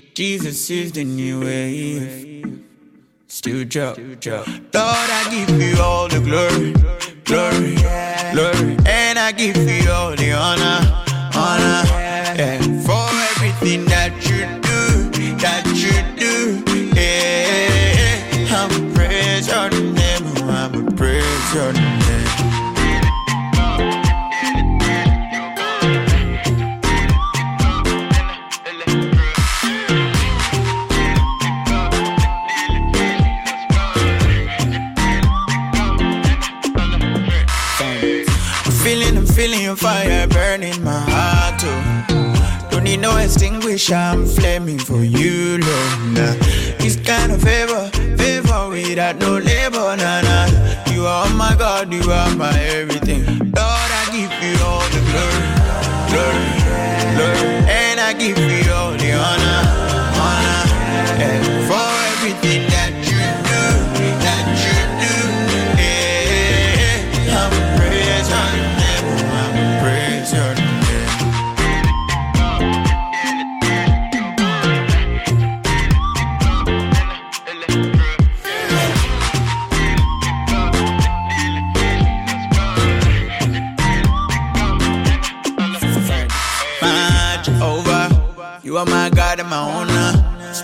Jesus is the new wave. Still drop, drop. Lord, I give you all the glory, glory, glory. And I give you all the honor, burning my heart. Oh. Don't need no extinguisher, I'm flaming for you, Lord. Nah. This kind of favor, favor without no labor, nah, nah. You are my God, you are my everything. Lord, I give you all the glory, glory, glory. And I give you all the honor, honor.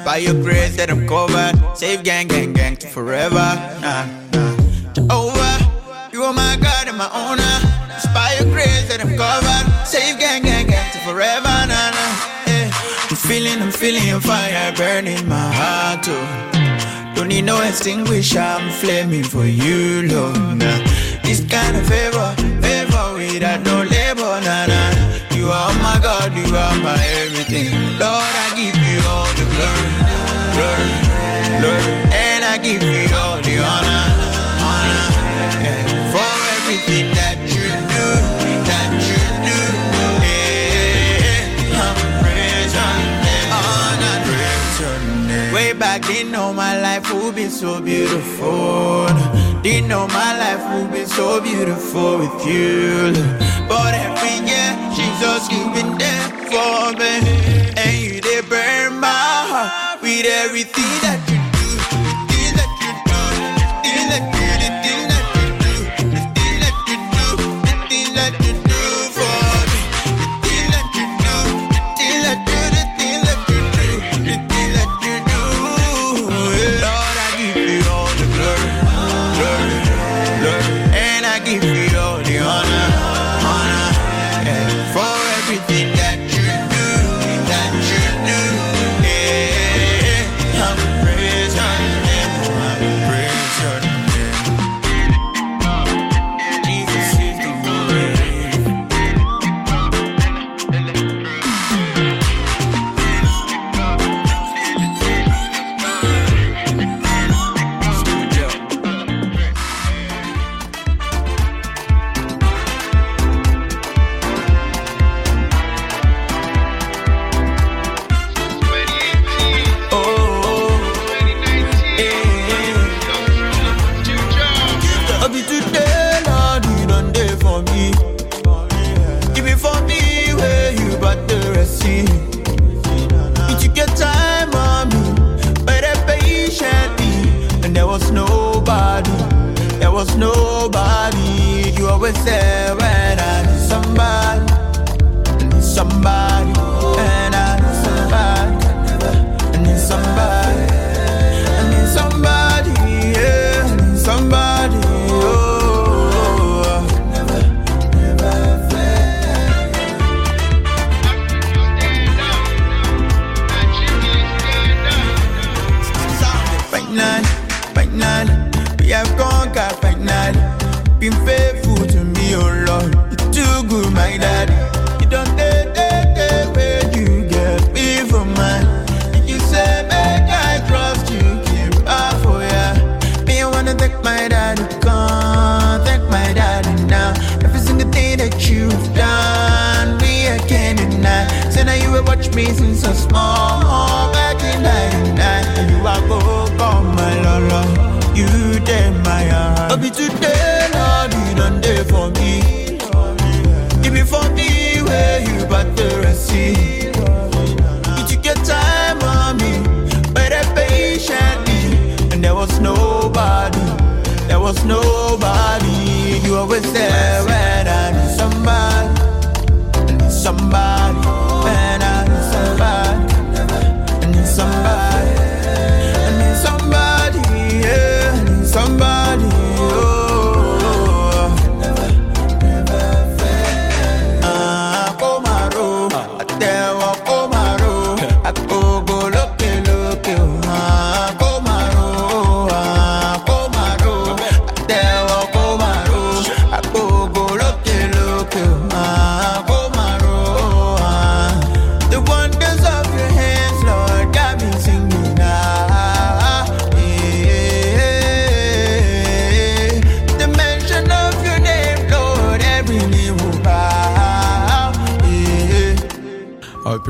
By your grace that I'm covered. Save gang, gang, gang to forever. Nah, nah. Jehovah, you are my God and my owner. It's by your grace that I'm covered. Save gang, gang, gang to forever. Nah, nah. Yeah. I'm feeling, I'm feeling your fire burning my heart. Oh. Don't need no extinguisher, I'm flaming for you, Lord. Nah. This kind of favor, favor without no labor, nah, nah. You are my God, you are my everything. Lord, I give you all the glory, glory, glory. And I give you all the honor, honor. Yeah. For everything that you do, that you do. Yeah. I'm name, honor. Way back then, know my life would be so beautiful. Didn't know my life would be so beautiful with you. But every year, Jesus, you've been there for me. Heart everything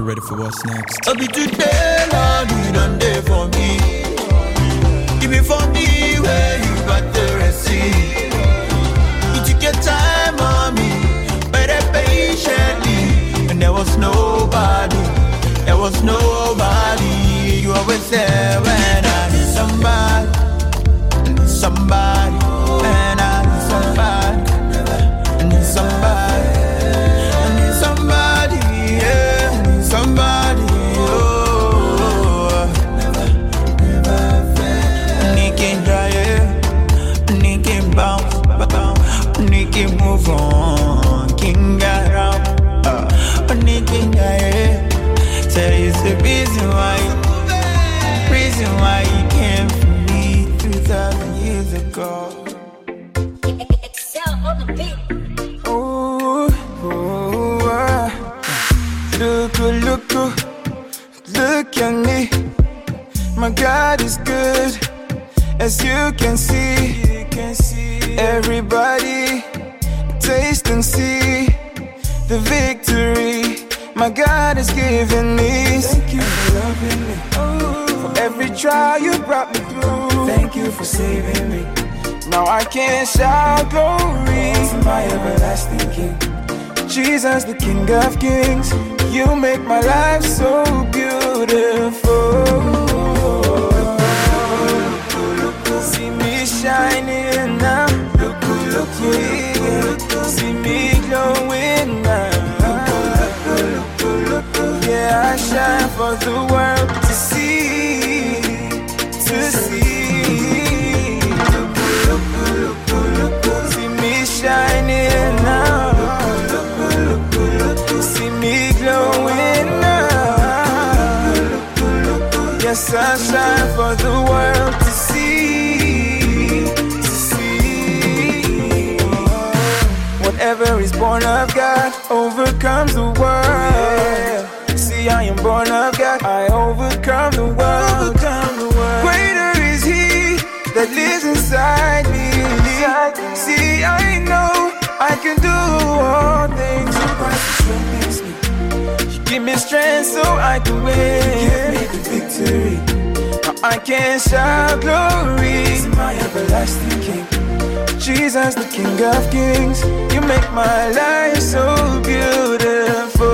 ready for what's next. I'll be today, Lord, you done there for me. Give me for me where you got the receipt. Can glory. My everlasting King. Jesus, the King of Kings, you make my life so beautiful. See me shining now. Yeah. See me glowing now. Yeah, I shine for the world to see, Yes, I shine for the world to see, to see. Whatever is born of God overcomes the world. See, I am born of God. I overcome the world. Greater is He that lives inside me. See, I know I can do all things. Strengthens me. You give me strength so I can win. Victory. Now I can shout glory. To my everlasting King. Jesus, the King of Kings, you make my life so beautiful.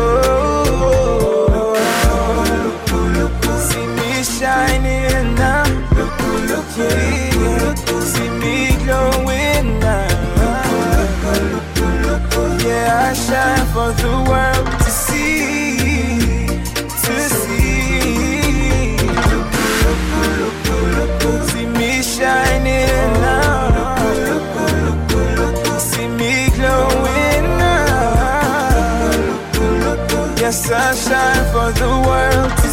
See me shining now. Yeah. See me glowing now. Yeah, I shine for the world Yes, I shine for the world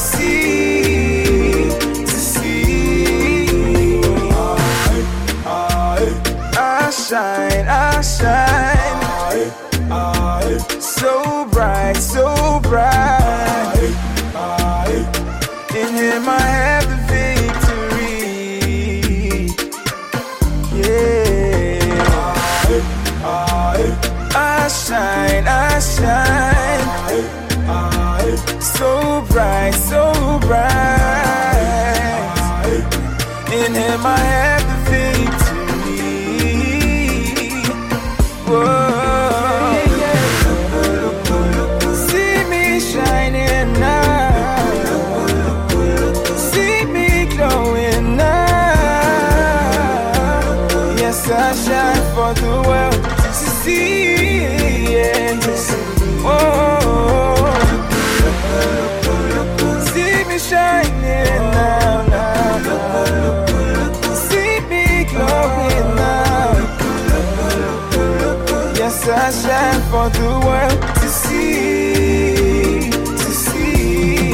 for the world to see, to see.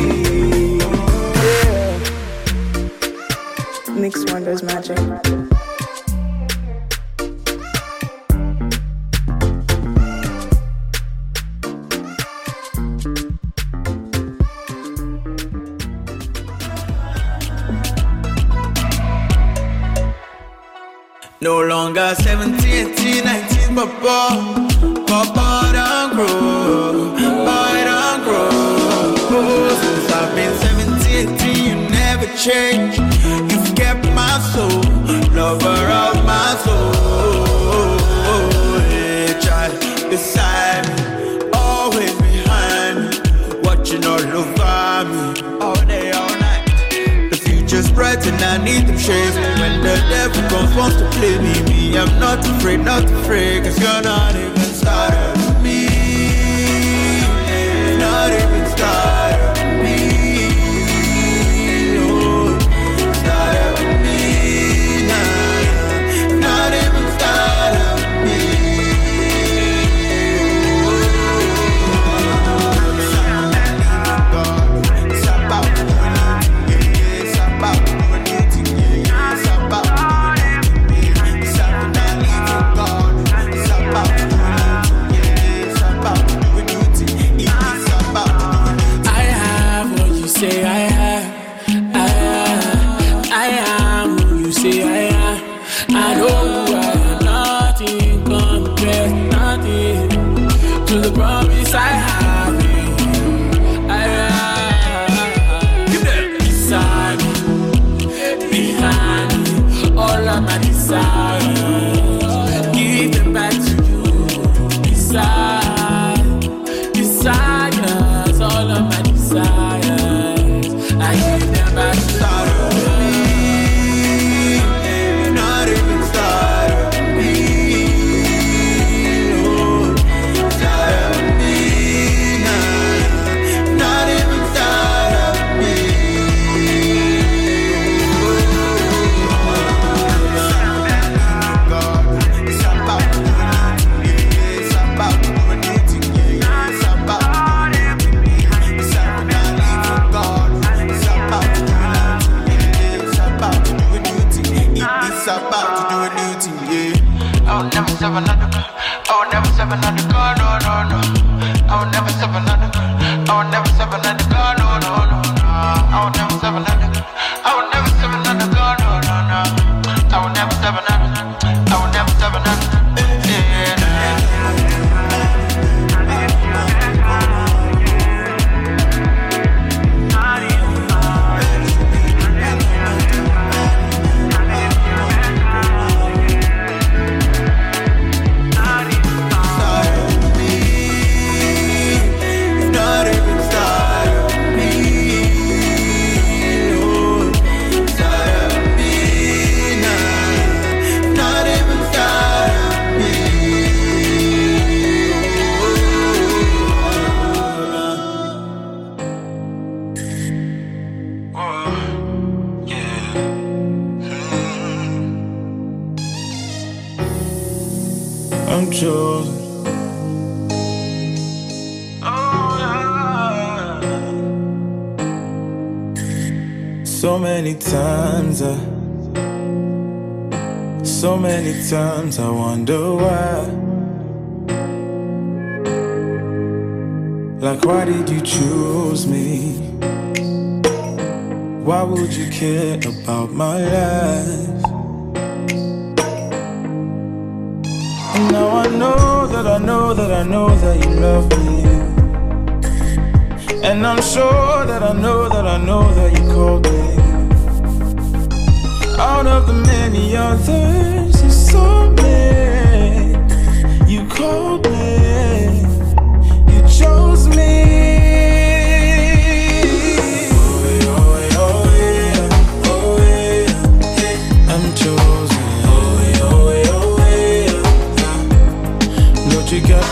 Mix Wonders Magic. No longer 17, 18, 19, but Don't. Since I've been 17, you never change. You've kept my soul, lover of my soul. Beside me, always behind me, watching all over me, all day, all night. The future's bright and I need. When the devil comes wants to play me, me, I'm not afraid, not afraid, cause you're not even I'm chosen. So many times I, so many times I wonder why. Like, why did you choose me? Why would you care about my life? And now I know that I know that I know that you love me. And I'm sure that I know that I know that you called me. Out of the many others you saw me,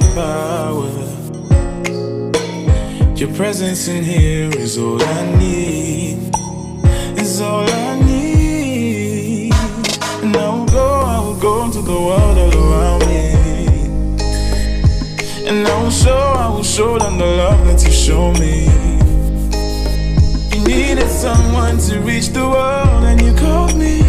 your power. Your presence in here is all I need. Is all I need. And I will go, I will go to the world all around me. And I will show, I will show them the love that you show me. You needed someone to reach the world, and you called me.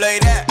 play that.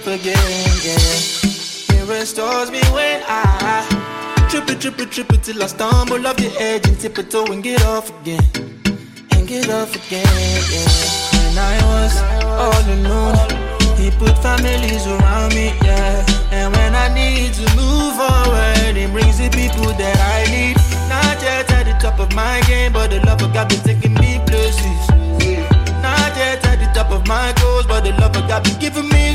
up again, yeah. It restores me when I trip it, trip it, trip it till I stumble off the edge and tip it toe and get off again, and get off again, yeah. When I was all alone, he put families around me, yeah. And when I need to move forward, he brings the people that I need. Not yet at the top of my game, but the love of God been taking me places. Not yet at the top of my goals, but the love of God been giving me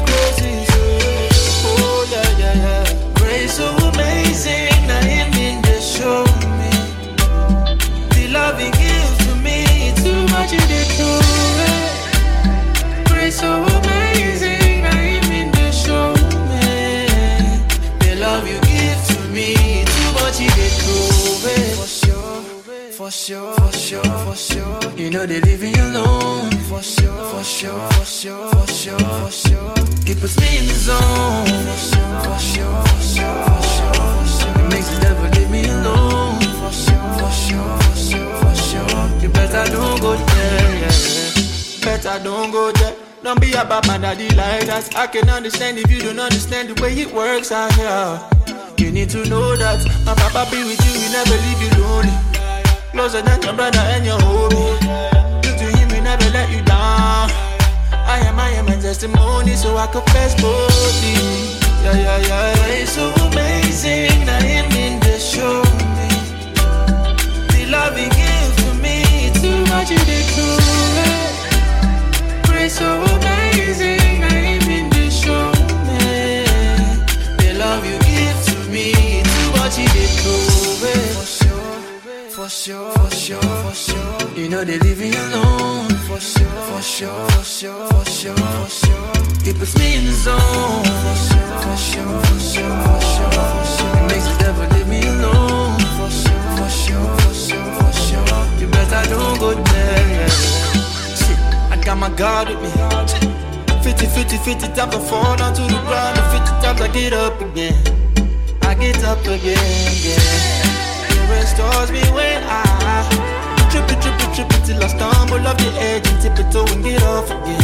know they leaving you alone. For sure, for sure, for sure, for sure, for sure. It puts me in the zone. For sure, for sure, for sure, for sure, for sure. It makes the devil leave me alone. For sure, for sure, for sure, for sure. You better don't go there. Yeah. Better don't go there. Don't be about my daddy like that. I can understand if you don't understand the way it works out here. You need to know that my papa be with you, he never leave you lonely. Closer than your brother and your homie. You to him, he never let you down. I am, I am a testimony, so I confess boldly. Yeah, yeah, yeah. It's so amazing that him in the show me. The love he sure, for sure, for sure. You know they leave me alone. For sure, for sure, for sure, for sure, for sure. It puts me in the zone. For sure, for sure, for sure, for sure, for sure. It makes the devil leave me alone. For sure, for sure, for sure, for sure. You better don't go there. Shit, I got my God with me. 50, 50, 50 times I fall down to the ground, and 50 times I get up again. I get up again, yeah. Restores me when I trip it, trip it, trip it till I stumble off the edge and tip it toe and get off again.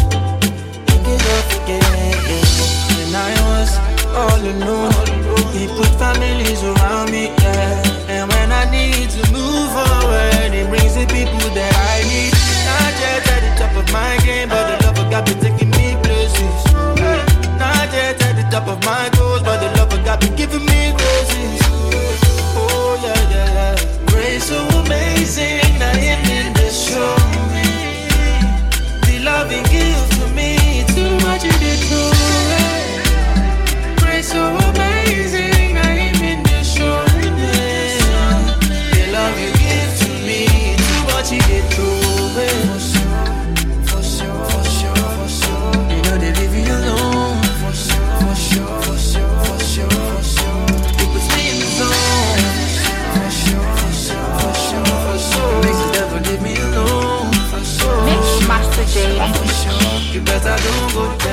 And get off again. When I was all alone, he put families around me, yeah. And when I need to move forward, he brings the people that I need. Not yet at the top of my game, but the love of God be taking me places. Not yet at the top of my goals, but the love of God be giving me graces. Better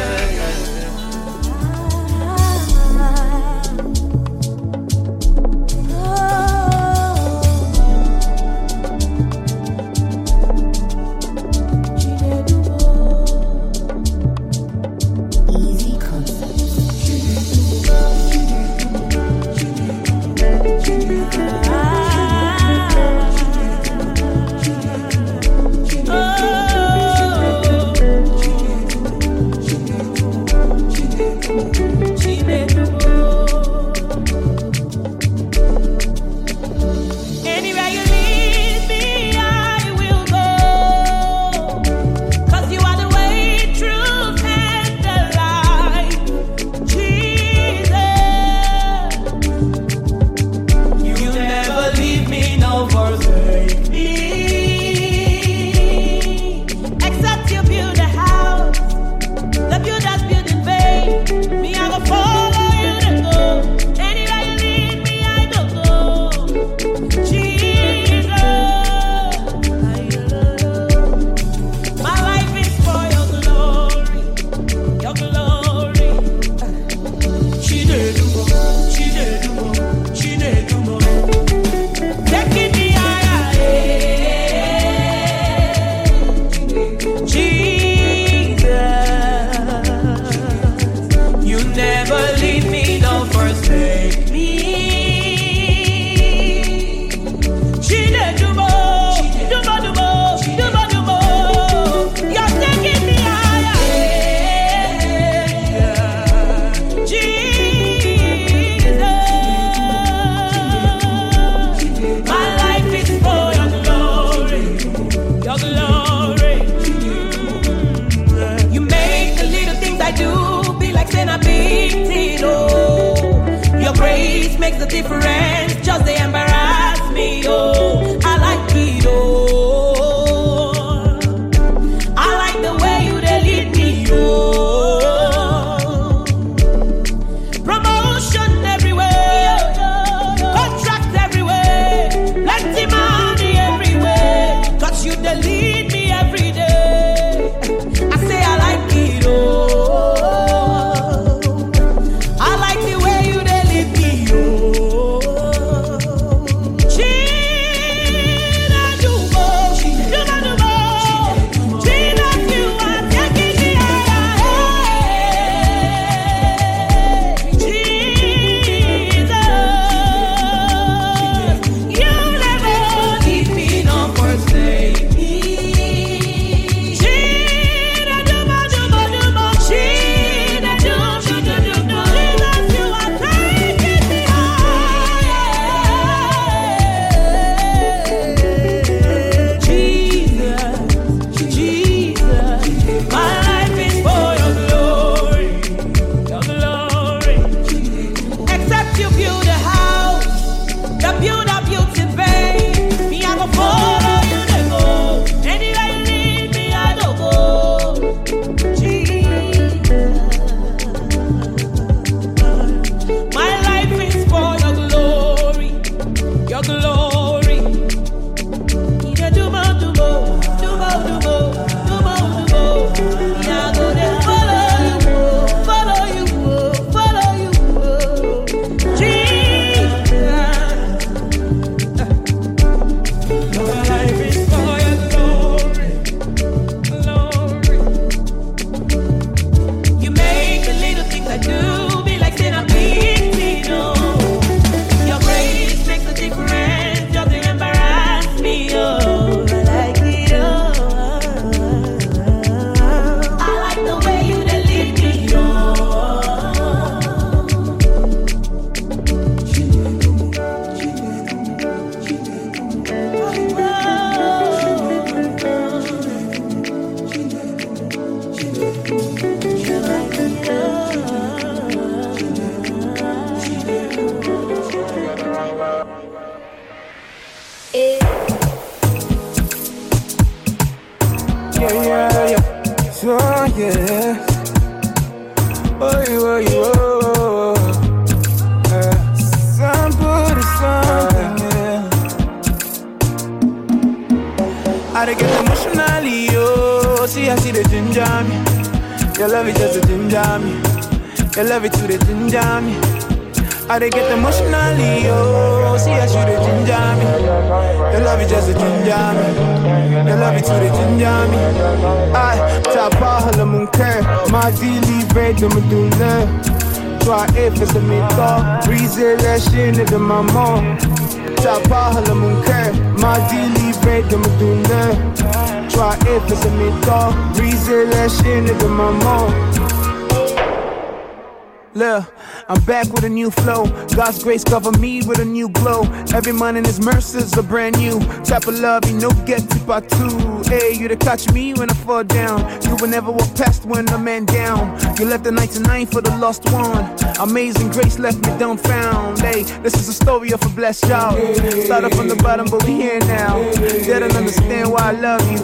a new flow. God's grace cover me with a new glow. Every morning his mercies are brand new. Type of love, you know, get to part two. Hey, you to catch me when I fall down. You will never walk past when a man down. You left the 99 for the lost one. Amazing grace left me dumbfound. Hey, this is a story of a blessed child. Started from the bottom, but we here now. They don't understand why I love you.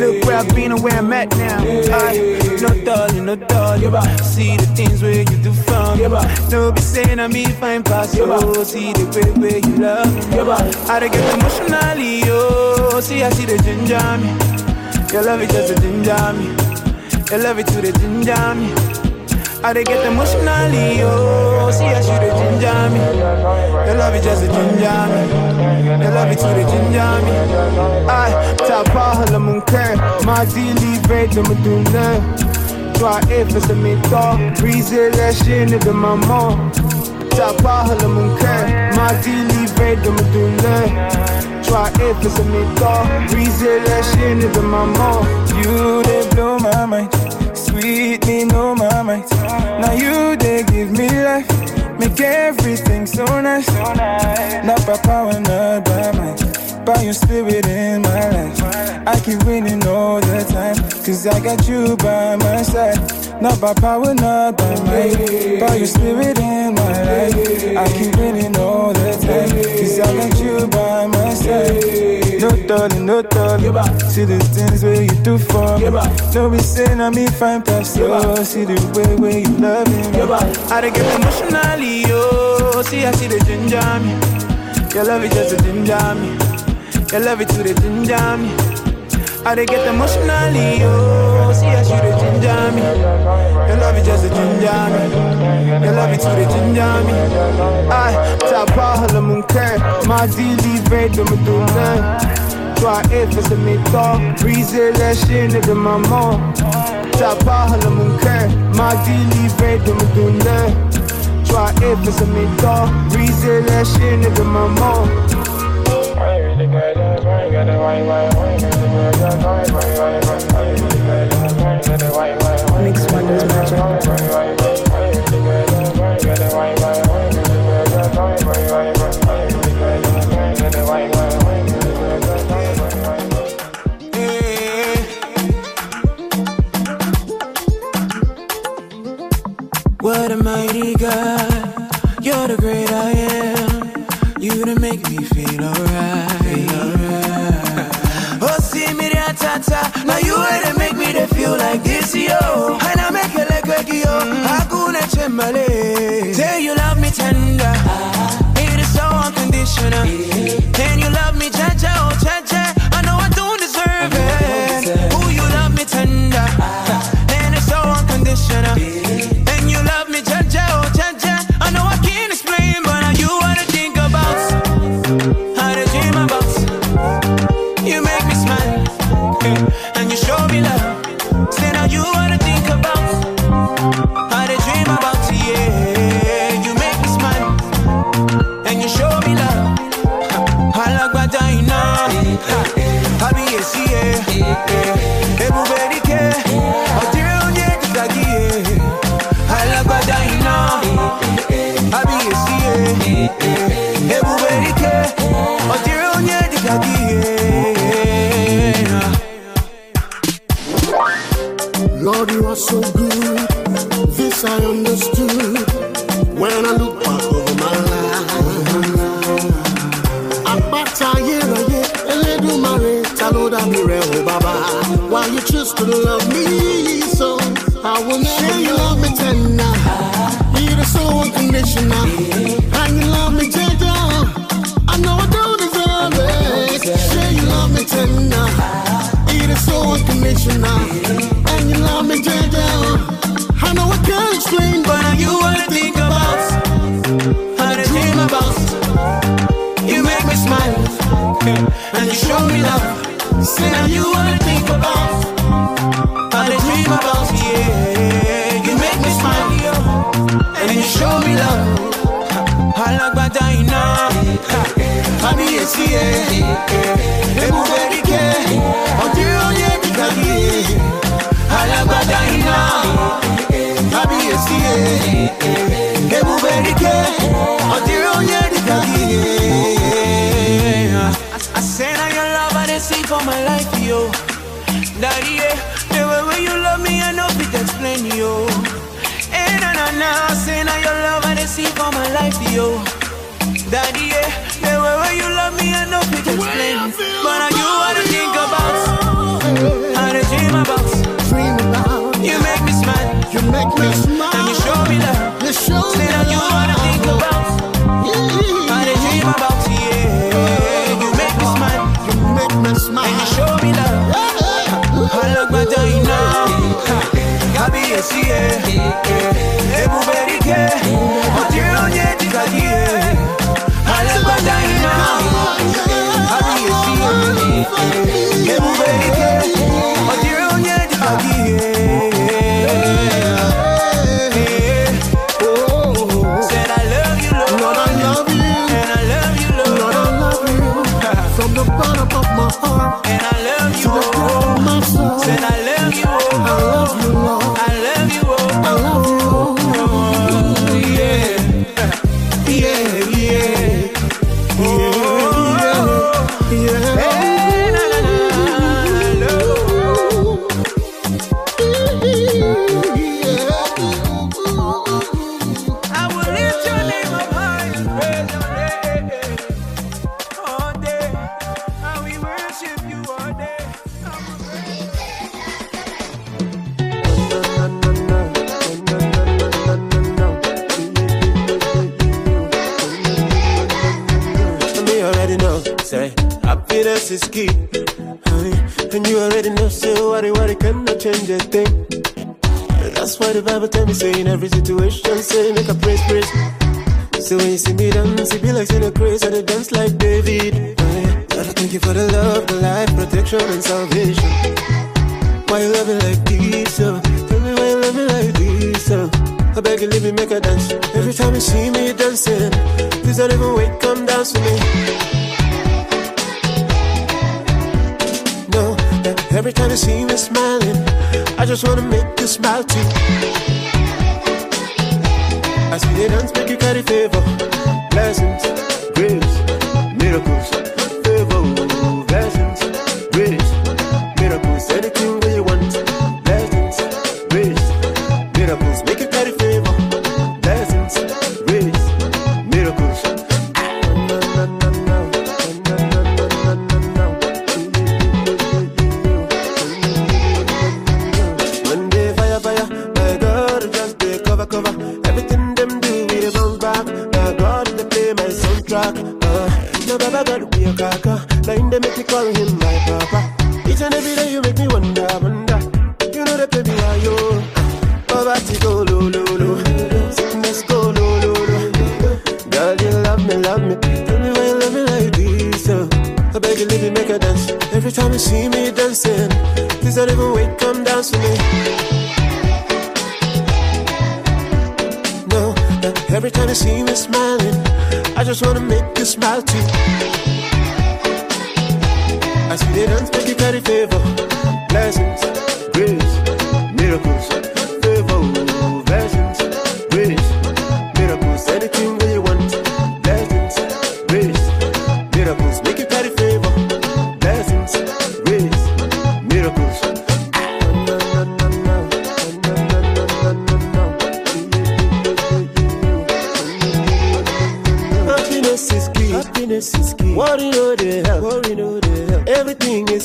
Look where I've been and where I'm at now. I, no darling, no darling. See the things where you do from. No be saying I me fine past you. See the way where you love me. I dey get emotionally, oh. See I see the ginger me. Your love is just a ginger me. Your love it to the ginger me. I dey get emotionally, oh. See I see the ginger me. Your love is just a ginger me. Your love it to the ginger me. I hala munker. Ma di livre de medule. Toi et Briser les chaînes de maman Ta parole mon cœur m'a délivré de ma douleur Toi Briser les chaînes de maman You they blow my mind. Sweet me know my mind Now you they give me life. Make everything so nice. Not by power, not by might By your spirit in my life. I keep winning all the time Cause I got you by my side. Not by power, not by might. By your spirit in my life. I keep winning all the time Cause I got you by my side. No darling, no darling. See the things where you do for me. No be saying I me fine past See the way where you love me. I dey get emotionally, oh See I see the ginger me. Your love is just a ginger me Your love it to the ginger me I dey get emotionally, oh. See I see the ginger me Your love it just a ginger me love it to the ginger me I tapa hala munker Ma délivré de me douleur Toi et fais ce méthode Briser les chaînes de maman Tapa hala munker Ma délivré de me douleur Toi et fais ce méthode Briser les chaînes de maman Mix Wonders Magic. What a mighty God, you're the great I. You to make me feel alright. Oh, see me there, tata. Now you to make me to feel like this, yo. And I make it like a yo. Hakuna chembale. Say you love me tender. It is so unconditional. And you love me, cha cha, oh cha cha. I know I don't deserve it. Ooh, you love me tender. And it's so unconditional.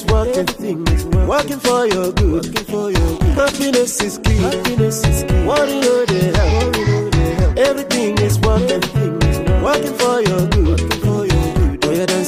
Everything is working, working for your good. Happiness is key. Happiness is key. What you know they help. Everything is working, working for your good. Oh,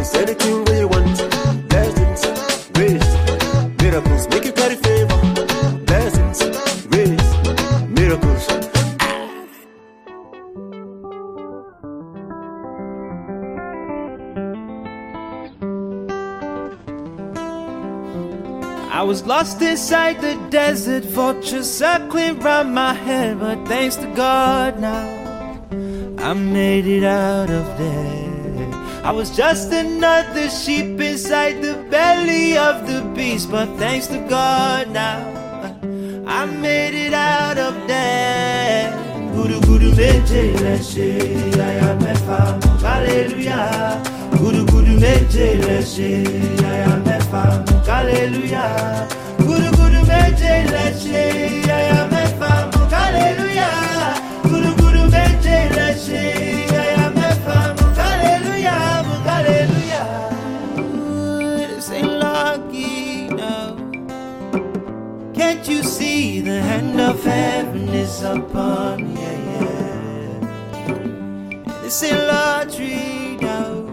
miracles, anything that you want, blessings, grace, miracles, make you carry favor, blessings, grace, miracles. I was lost inside the desert, vultures circling round my head, but thanks to God now, I made it out of there. I was just another sheep inside the belly of the beast, but thanks to God now, I made it out of there. Guru Guru Meje Leshe, hallelujah. Guru Guru Meje Leshe, hallelujah. Guru Guru Meje Leshe, hallelujah. Guru Guru Meje Leshe, Can't you see the hand of heaven is upon me? Yeah, yeah. This ain't lottery now.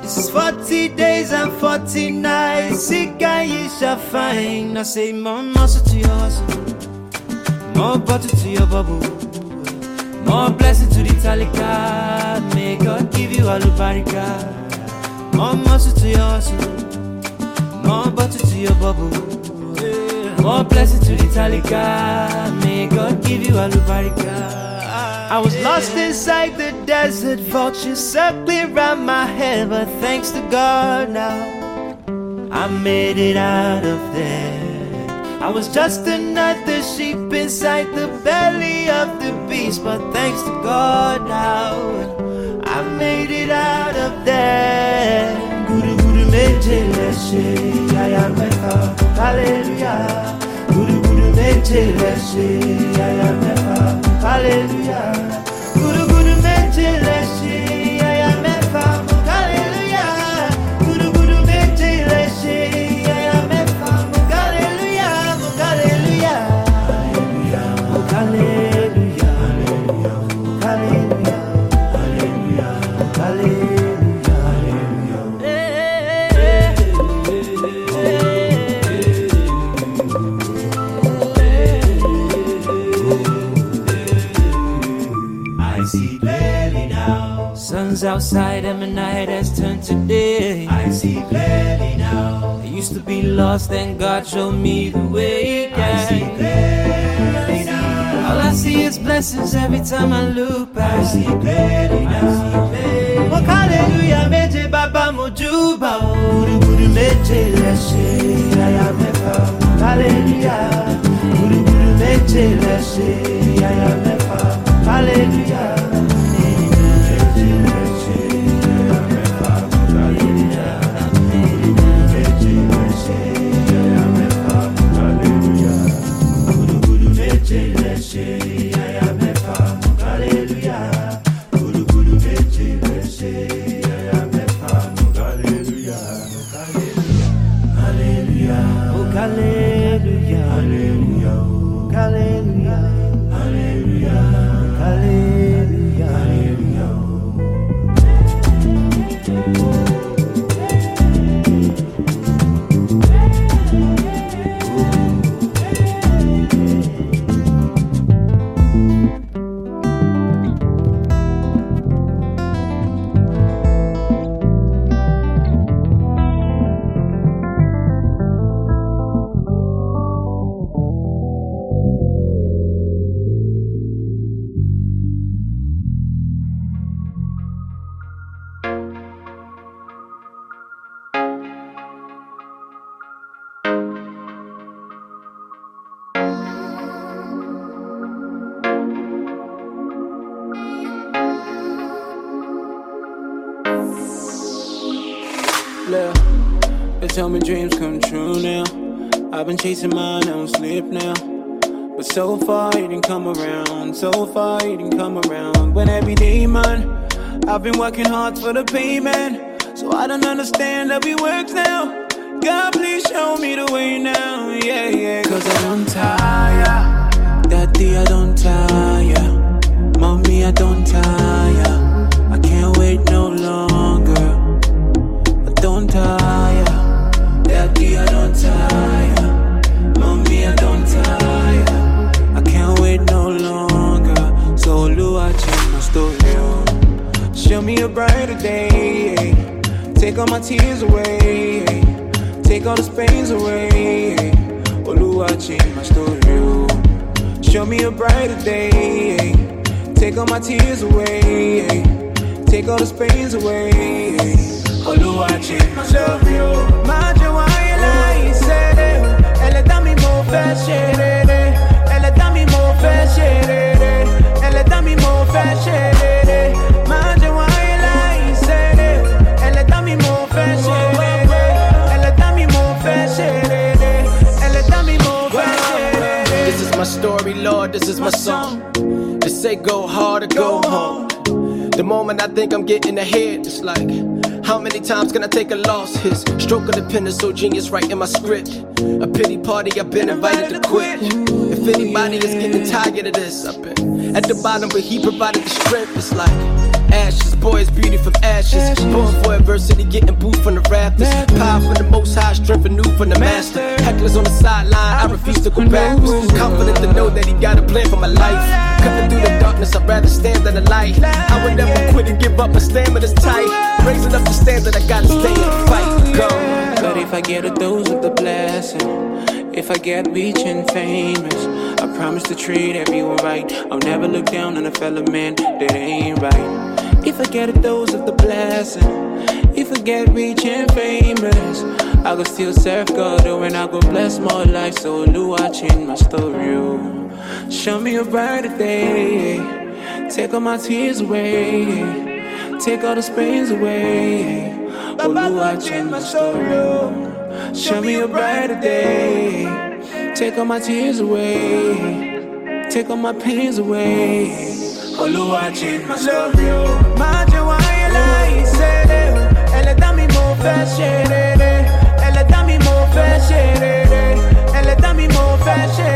This is 40 days and 40 nights. Seek and ye shall find. I say more muscle to your hustle, more butter to your bubble, more blessing to the talika. May God give you all the barika. More muscle to your hustle, more butter to your bubble. More blessing to the Talika. May God give you a lubarika. I was lost inside the desert, vultures circling around my head, but thanks to God now, I made it out of there. I was just another sheep inside the belly of the beast, but thanks to God now, I made it out of there. Guru Guru Hallelujah. Outside and my night has turned to day. I see clearly now. I used to be lost and God showed me the way. I see clearly now. All I see is blessings every time I look back. I see clearly now. Oh, hallelujah, meje baba mojuba. Guru meje leshe, I am ever. Hallelujah. Guru guru meje leshe, I am ever. Hallelujah. Oh, hallelujah. Hallelujah. Hallelujah. Been chasing mine, I don't sleep now. But so far, you didn't come around. So far, you didn't come around. But every day, man, I've been working hard for the payment. So I don't understand how it works now. God, please show me the way now. Yeah, yeah. Cause I'm tired. That Daddy, I think I'm getting ahead, it's like, how many times can I take a loss? His stroke of the pen is so genius, right in my script. A pity party, I've been invited to quit. If anybody is getting tired of this, I've been at the bottom, but he provided the strength. It's like, ashes, boys, beauty from ashes. Born for adversity, getting booed from the rafters. Power from the most high, strength renewed from the master. Hecklers on the sideline, I refuse to go backwards. Confident to know that he got a plan for my life. Cutting through the darkness, I'd rather stand than the light. I would never quit and give up, my stamina's tight. Raising up the standard, I gotta stay and fight. Go. But if I get a dose of the blessing, if I get rich and famous, I promise to treat everyone right. I'll never look down on a fellow man that ain't right. If I get a dose of the blessing, if I get rich and famous, I go still serve God, and I go bless my life. So, Lou, watching my story. Show me a brighter day. Take all my tears away. Take all the pains away. Oh, Lou, watching my story. oh. Show me a brighter day. Take all my tears away. Take all my pains away. Olúwa change my. Má jẹ́ wáyé láì ṣeré o. Ẹlẹ́dàá mi mo fẹ́ ṣe rere. Ẹlẹ́dàá mi mo fẹ́ ṣe rere. Ẹlẹ́dàá mi mo fẹ́ ṣe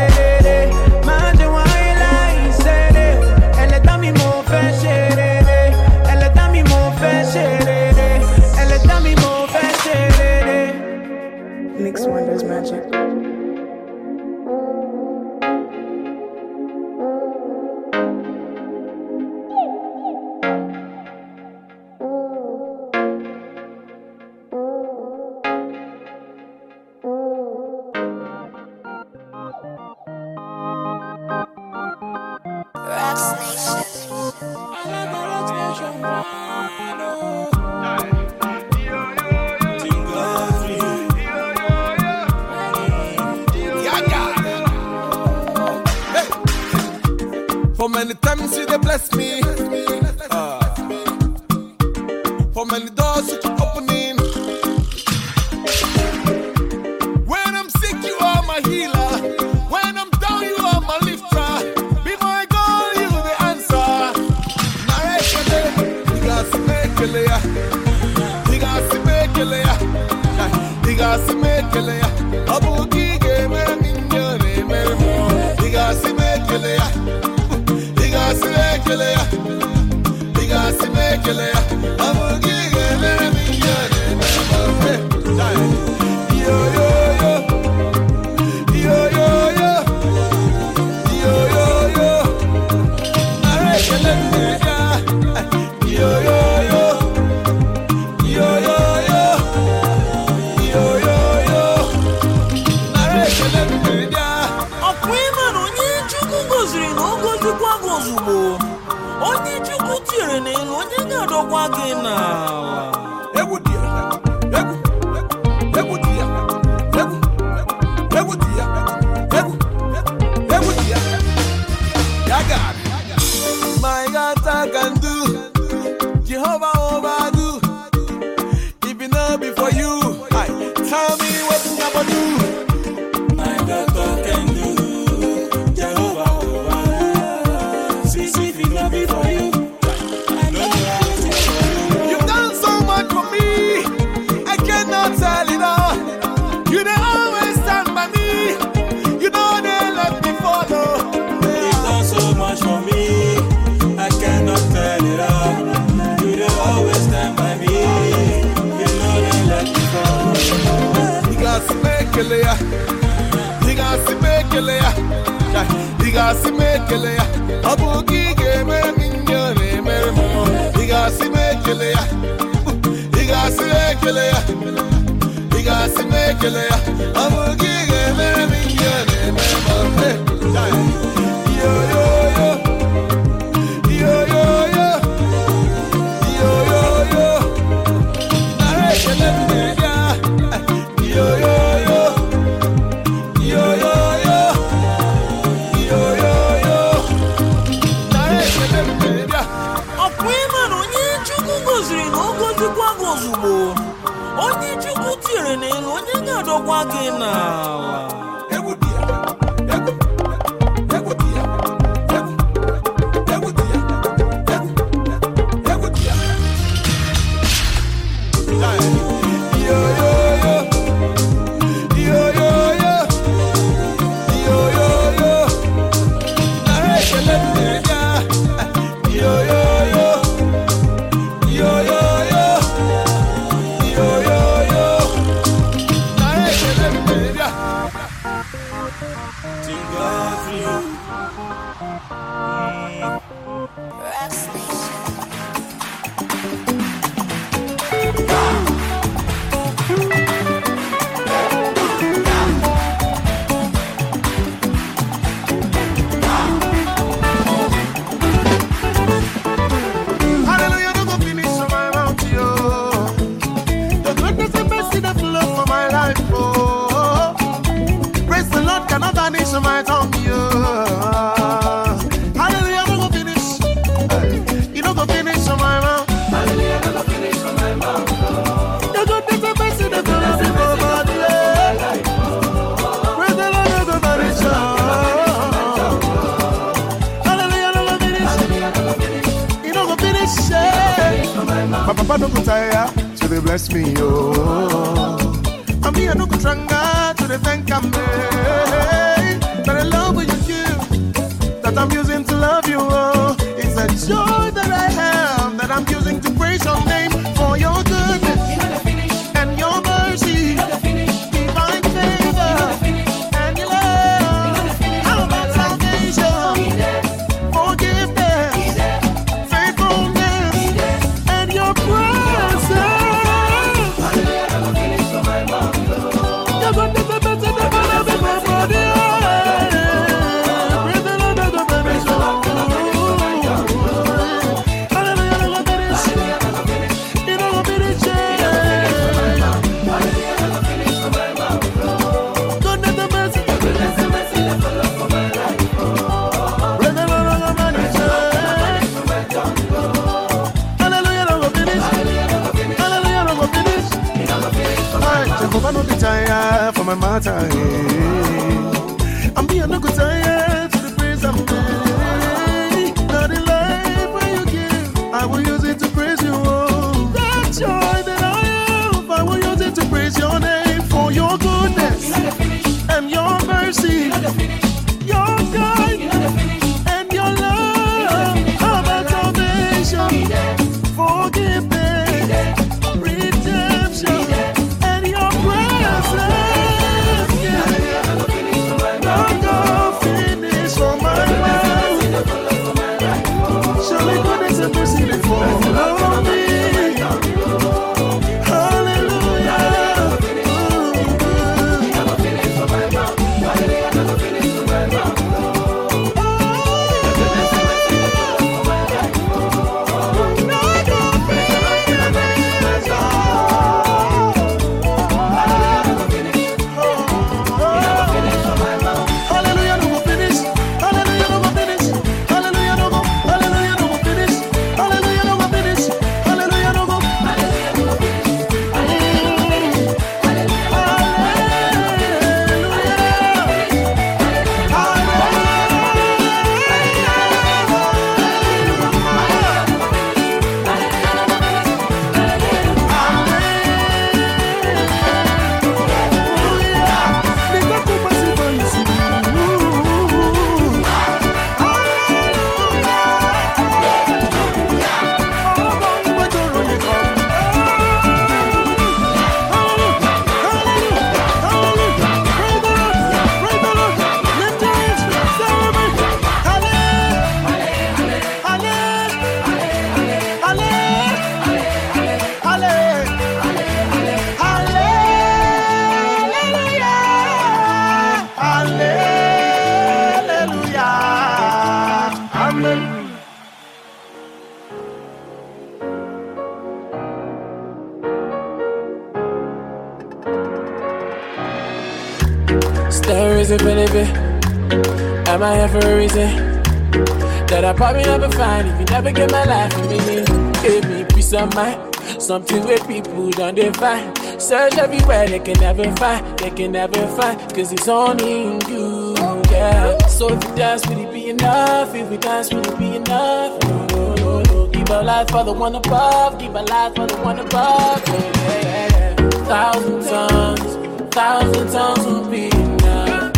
I probably never find if you never get my life in me. Give me peace of mind. Something where people don't define. Search everywhere, they can never find. They can never find. Cause it's only in you. Yeah. So if you dance, will it be enough? If we dance, will it be enough? No, no, no, no. Give a life for the one above. Give our life for the one above. Yeah, yeah, yeah. Thousand tongues, thousand tongues will be enough.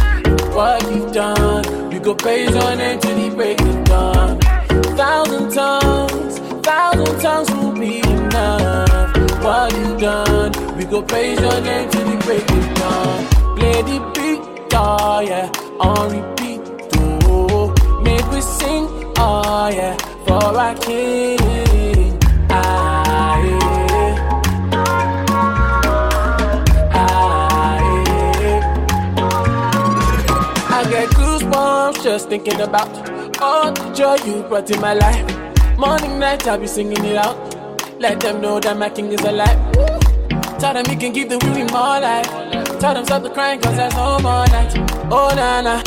What you've done, we go praise your name till the break go praise your name till the break of dawn. Play the beat, oh yeah, on repeat, oh. Make we sing, oh yeah, for our King. Ah, yeah. I get goosebumps just thinking about all the joy you brought in my life. Morning, night, I'll be singing it out. Let them know that my king is alive. Tell them he can give the weary more life. Tell them stop the crying cause there's no more night. Oh, na na.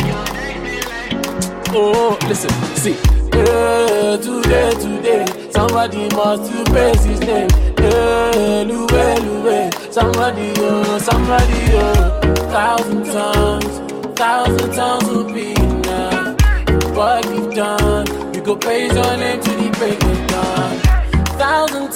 Oh, listen, see. Yeah, today, today, somebody must to praise his name. Yeah, Lue, Lue, somebody, oh, somebody, oh. Thousand tongues, thousand tongues will be enough. What you've done, we go praise your name to the break of dawn. Thousand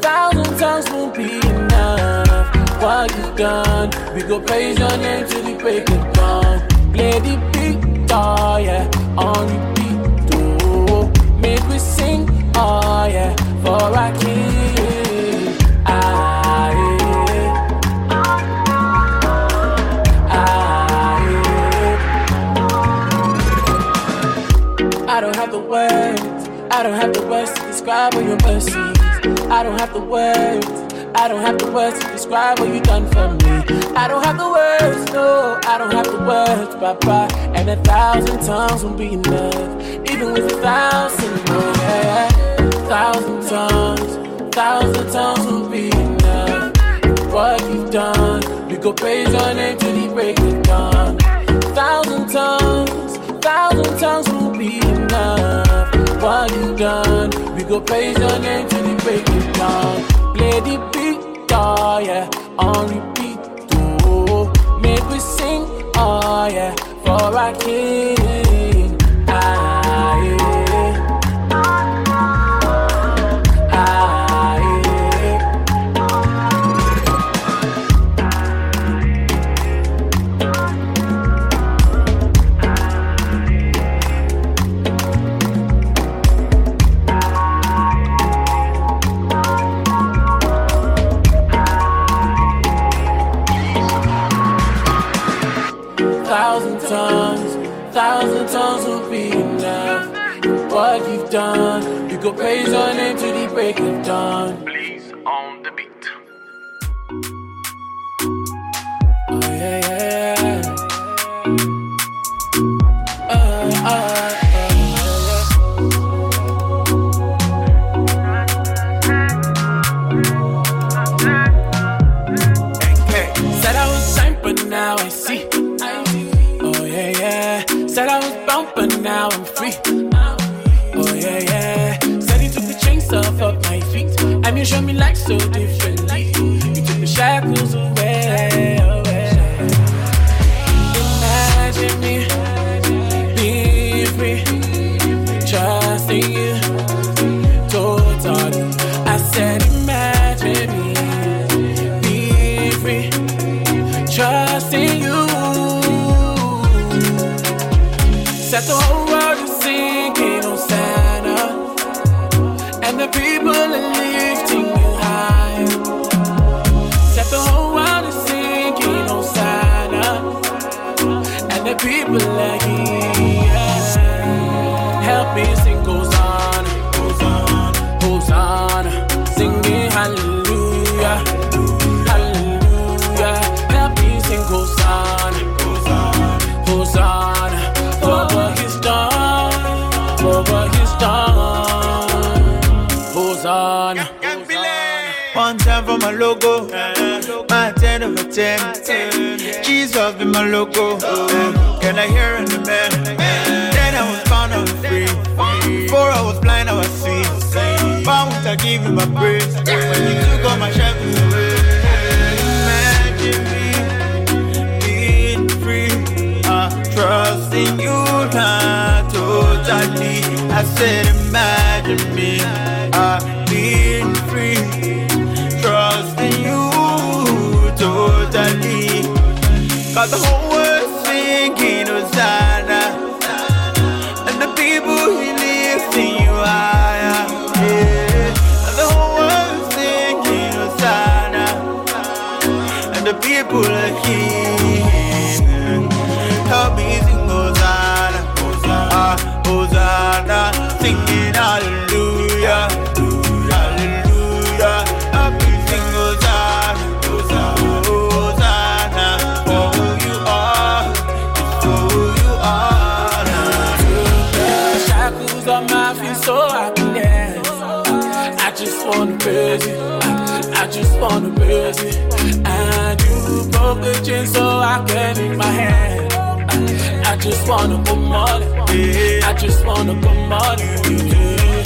thousand tongues won't be enough. What you've done, we go praise your name to the break of dawn. Play the beat, oh yeah, on repeat, oh. Make we sing, oh yeah, for our King. I don't have the words, I don't have the words to describe all your mercies. I don't have the words, I don't have the words to describe what you done for me. I don't have the words, no, I don't have the words, Papa. And a thousand tongues won't be enough, even with a thousand more. Thousand tongues, thousand tongues won't be enough. What you've done, we go praise your name till the break of dawn. Thousand tongues, thousand tongues won't be enough. What you've done, go praise your name till the break of dawn. Play the beat, oh yeah, on repeat, oh. Make we sing, oh yeah, for our King. Thousand tongues will be enough. What you've done, you go praise your name to the break of dawn. Please on the beat. Oh yeah, yeah, Showed me like so differently. Help me sing goes on, goes on, hallelujah, hallelujah. Help me sing goes on, goes on, goes on. For what he's One time for my logo, my ten over ten. Jesus be my logo. Eh, can I hear in the man? Then I was found out free. Before I was blind, I was see. Why would I give you my praise? When you took all my shackles away. Imagine me being free. I trust in you now totally. I said, imagine me. I Cause the whole world's singing Hosanna. And the people he lifting you higher. Yeah. And the whole world's singing Hosanna. And the people are here. Praise you. I just wanna praise you. And you broke the chain so I can lift my hand. I just wanna go money. I just wanna go money.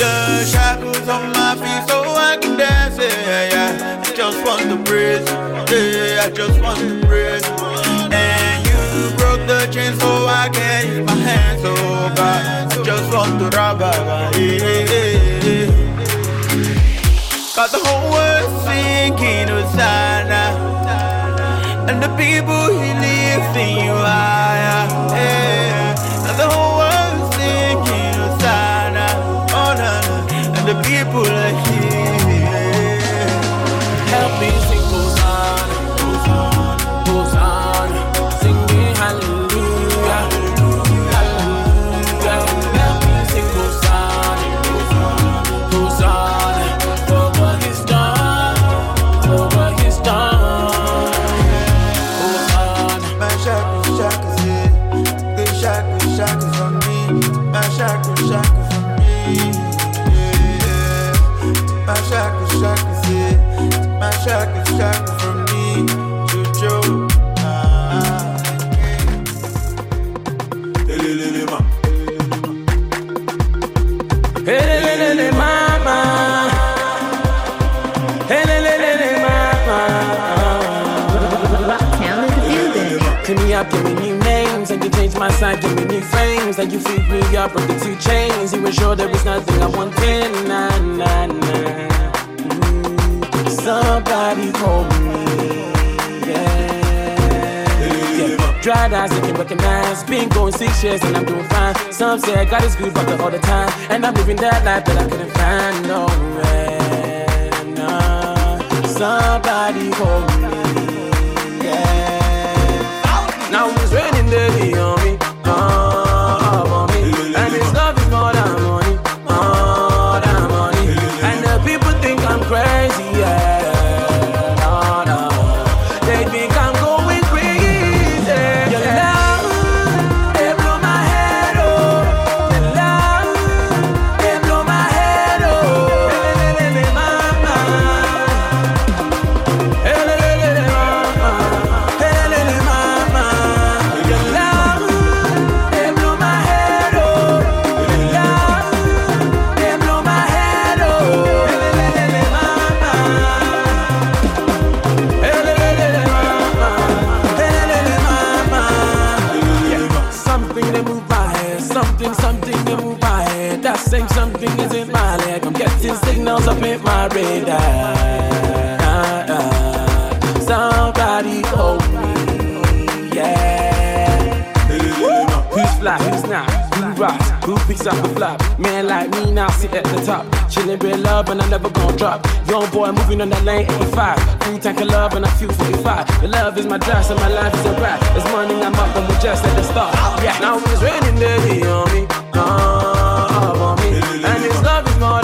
The shackles on my feet so I can dance. Yeah, yeah. I just want to praise. Yeah, I just want to praise. And you broke the chain so I can use my hands. Oh God, I just want to rob. Yeah, yeah, Cause the whole world's singing Hosanna And the people he lifting you higher the whole singing Hosanna Oh. And the people here change my side, give me new frames, and you freed me up, broke the two chains. You were sure there was nothing I wanted, nah nah nah. Mm, Somebody hold me, yeah. yeah. Dried eyes, can recognize. Been going six years and I'm doing fine. Some say God is good, but all the time, and I'm living that life that I couldn't find nowhere. Nah. Somebody hold me, yeah. Now it's raining daily on something, something move my head. That same something is in my leg. I'm getting signals up in my radar. Uh, uh, somebody hold me, yeah. Who's fly, who's not? Who rocks? Who picks up the flop? Man like me now sit at the top. Chillin' real love and I never gon' drop. Young boy moving on that lane 85. Full tank of love and I feel 45. Your love is my dress and my life is a rap. This morning I'm up and we just at the start. Yeah, now it's raining daily on me. Oh, on me. And this love is more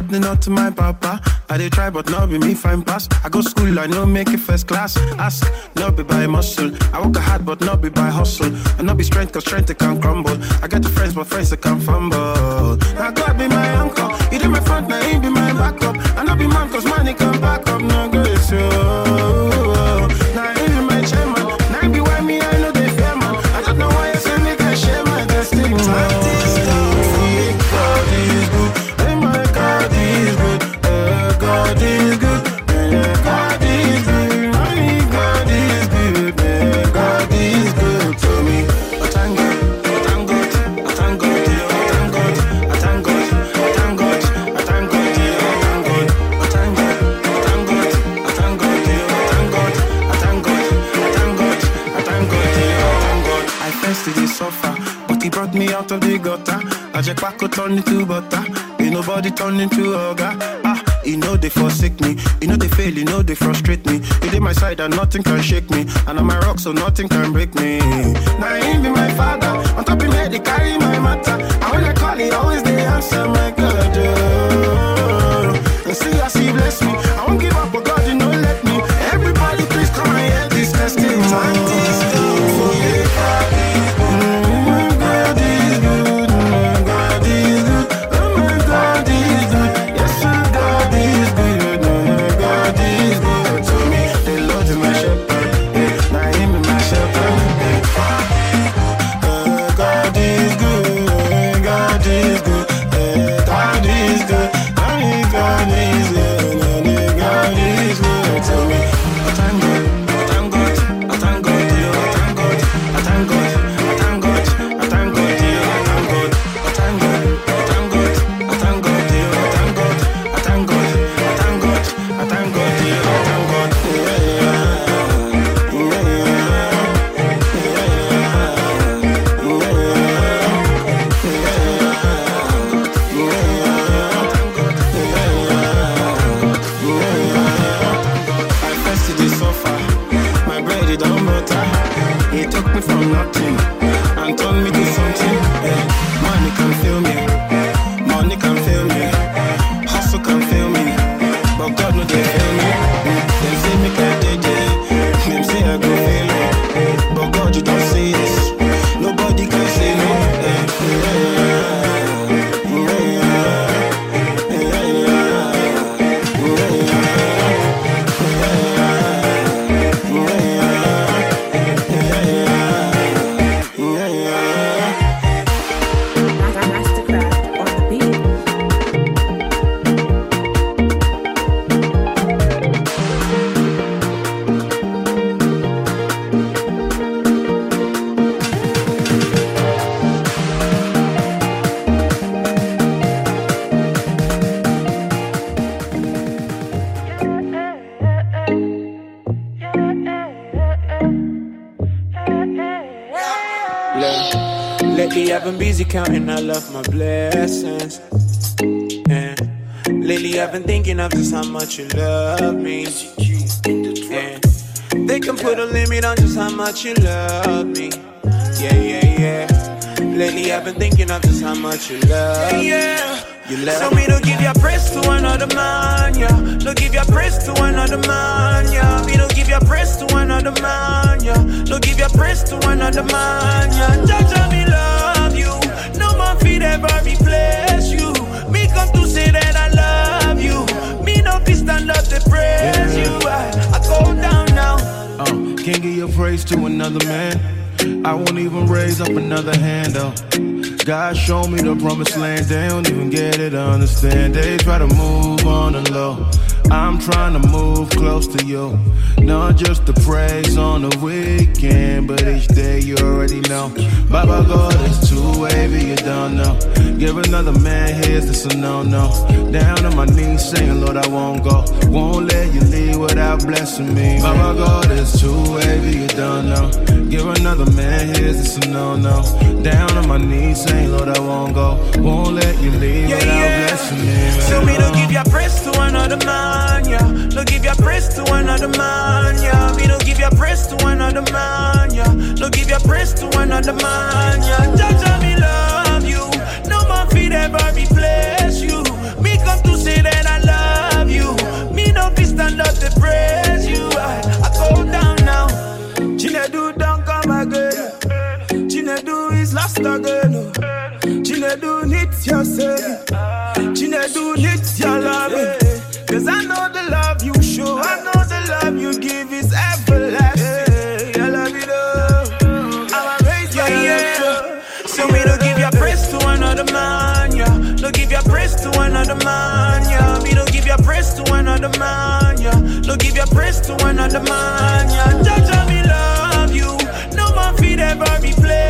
connecting up to my papa. I dey try, but not be me fine pass. I go school, I know make it first class. Ask, not be by muscle. I work hard, but not be by hustle. And not be strength, cause strength it can crumble. I get the friends, but friends it can fumble. Now God be my uncle. He did my front, now he be my backup. And not be man, cause money can back up. No grace, yo. Gutter. I just pack turn into butter. Ain't nobody turn into ogre. Ah, you know they forsake me. You know they fail, you know they frustrate me. You did my side and nothing can shake me. And I'm a rock, so nothing can break me. Now him be my father. On top of me, they carry my matter. And when I call, he always they answer my God. Oh. And see as he bless me. Much you love me. And they can put a limit on just how much you love me. Yeah, yeah, yeah. Lately I've been thinking of just how much you love me. Yeah. You love So me don't give your praise to another man, yeah. Don't give your praise to another man, yeah. Me don't give your praise to another man, yeah. Don't give your praise to another man, yeah. Judge me love you. No man feed ever replace you. Me come to say that praise you. I, I go down now. Uh, can't give your praise to another man. I won't even raise up another hand up. God showed me the promised land, they don't even get it, understand. They try to move on the low. I'm trying to move close to you. Not just the praise on the weekend, but each day you already know. Baba God is too wavy, you don't know. Give another man his, this a no no. Down on my knees, saying, Lord, I won't go. Won't let you leave without blessing me. Baba God is too wavy, you don't know. Give another man his, this a no no. Down on my knees, saying, Lord, I won't go. Won't let you leave Yeah, without yeah. blessing me. So me don't give your praise to another man, man, yeah. No give your praise to another man, yeah. Me no give your praise to another man, yeah. No give your praise to another man, yeah. Jaja, me love you. No man feed ever replace you. Me come to say that I love you. Me no be stand up to praise you. I, I go down now. Chinedu don't come again. Chinedu is lost again. Oh. do needs your saving. do needs your loving. Cause I know the love you show, I know the love you give is everlasting. Yeah, I love it oh. all. I'm raised yeah, yeah. Oh. So we don't give your praise to another man, yeah. Don't give your praise to another man, yeah. We don't give your praise to another man, yeah. Don't give your praise to another man, yeah. Judge, me love you. No man feed ever replace.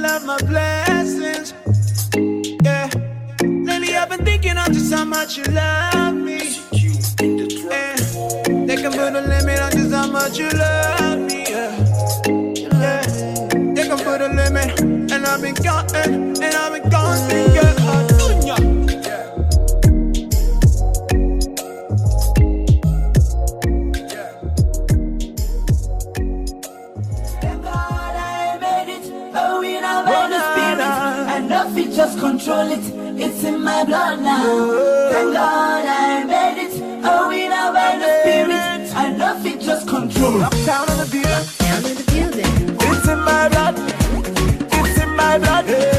count out my blessings. Yeah. Lately I've been thinking on just how much you love me. Yeah. They can put a limit on just how much you love just control it, it's in my blood now. Thank God I made it, oh we by the spirit. I love it, just control. I'm down on the building, down in the building. It's in my blood, it's in my blood.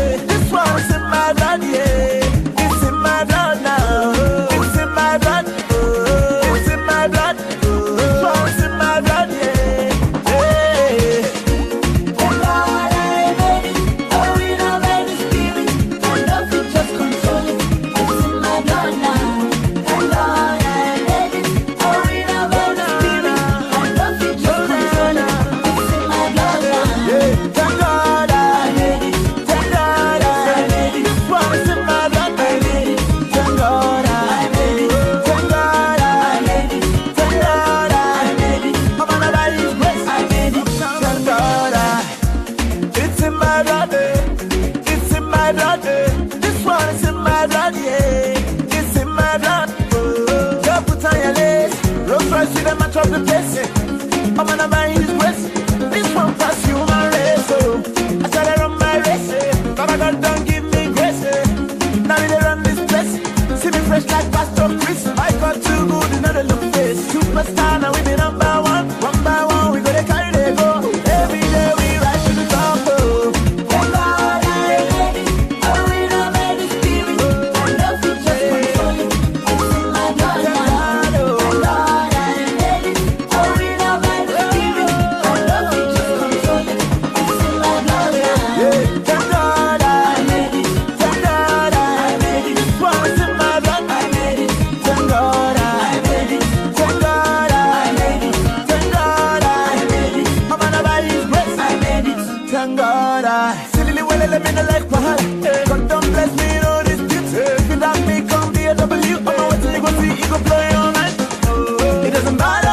Driven by the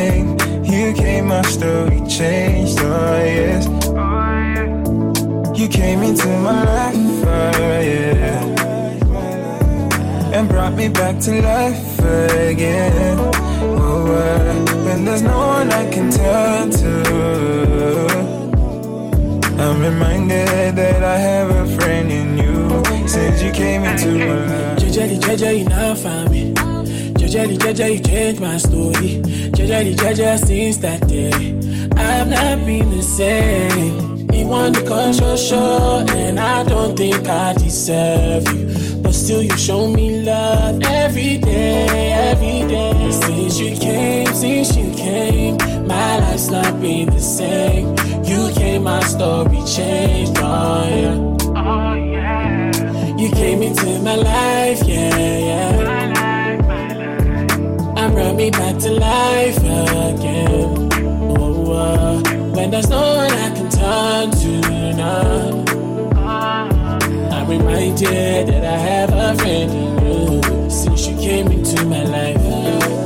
same. You came, my story changed. Oh yes. You came into my life, oh, yeah, and brought me back to life again. Oh, uh, when there's no one I can turn to, I'm reminded that I have a friend in you since you came into my life. Jeje, you now find me. Jejeli, Jeje, you changed my story. Jejeli, Jeje, since that day, I've not been the same. Me want to cause you're sure, and I don't think I deserve you. But still, you show me love every day, every day. Since you came, since you came, my life's not been the same. You came, my story changed, oh yeah. Oh yeah. You came into my life, yeah, yeah. Brought me back to life again. Oh, uh, when there's no one I can turn to now. I'm reminded that I have a friend in you since you came into my life. Oh.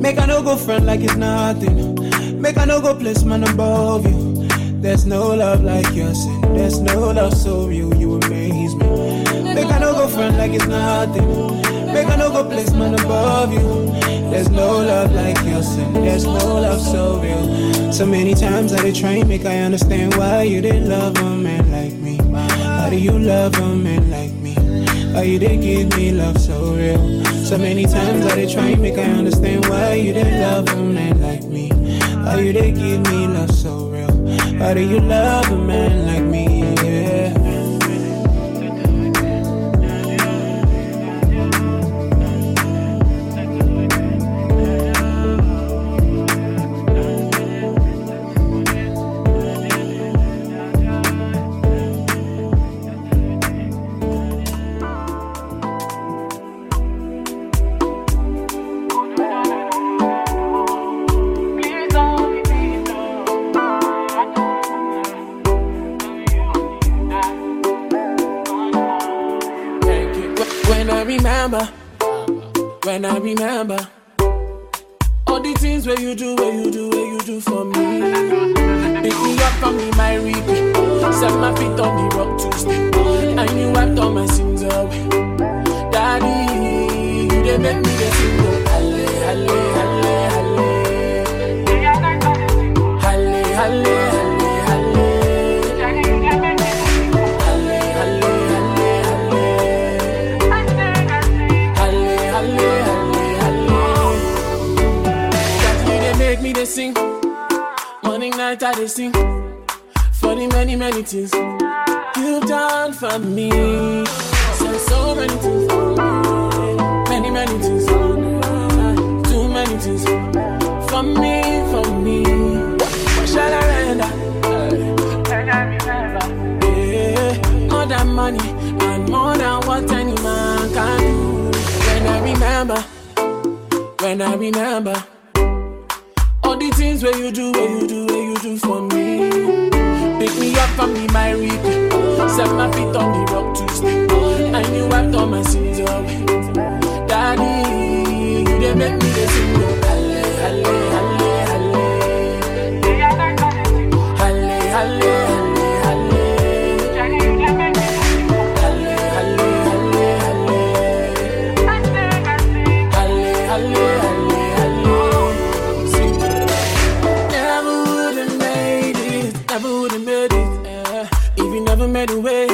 Make I no go front like it's nothing. Make I no go place man above you. There's no love like yours, and there's no love so real. You amaze me. Make I no go front like it's nothing. Make I no go place man above you. There's no love like yours, and there's no love so real. So many times I did try and make I understand why you didn't love a man like me. How do you love a man like me? Why you didn't give me love so real? So many times I did try and make I understand why you didn't love a man like me. Why you didn't give me love so real? Why do you love a man like me? Make me. Halle, halle, halle, halle. Halle, halle, halle, halle. Me sing. Morning, night, I sing. For the many, many things you've done for me. So, so many things. Many, many things. Too many things. For me, for me. What shall I render? Yeah, more than money and more than what any man can do. When I remember, when I remember all the things where you do, where you do, where you do for me. Pick me up from the miry pit. Set my feet on the rock to stay. And you wiped all my sins away. Daddy, you they make me the sing. Halle, halle, halle, halle. Halle, halle, halle, halle. Halle, halle, halle, halle. Halle, halle, halle, halle. Sing. Never would have made it, never would have made it. eh, if you never made a way,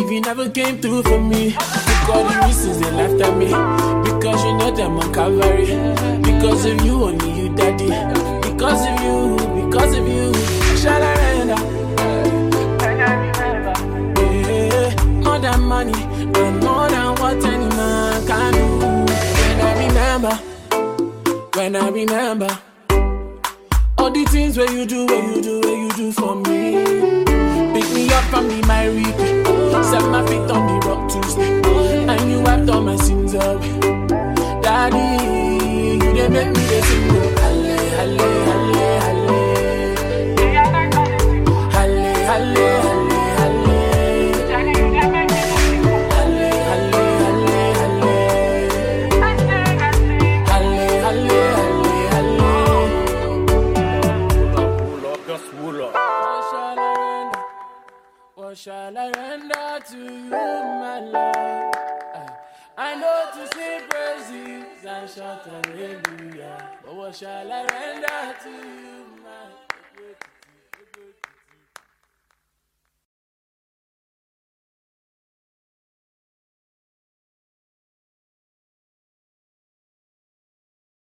if you never came through for me. Took all the reasons they laughed at me. Calvary. Because of you, only you, daddy. Because of you, because of you, shall I render? Yeah, more than money, and more than what any man can do. When I remember, when I remember. All the things where you do, where you do, where you do for me. Pick me up from the miry pit. Set my feet on the rock And you wiped all my sins away. Daddy, you they make me Halle, halle, halle, halle. Halle, halle, halle, shall I to you, my? Ah, I know to sing praises and shout hallelujah, but what shall I render to you,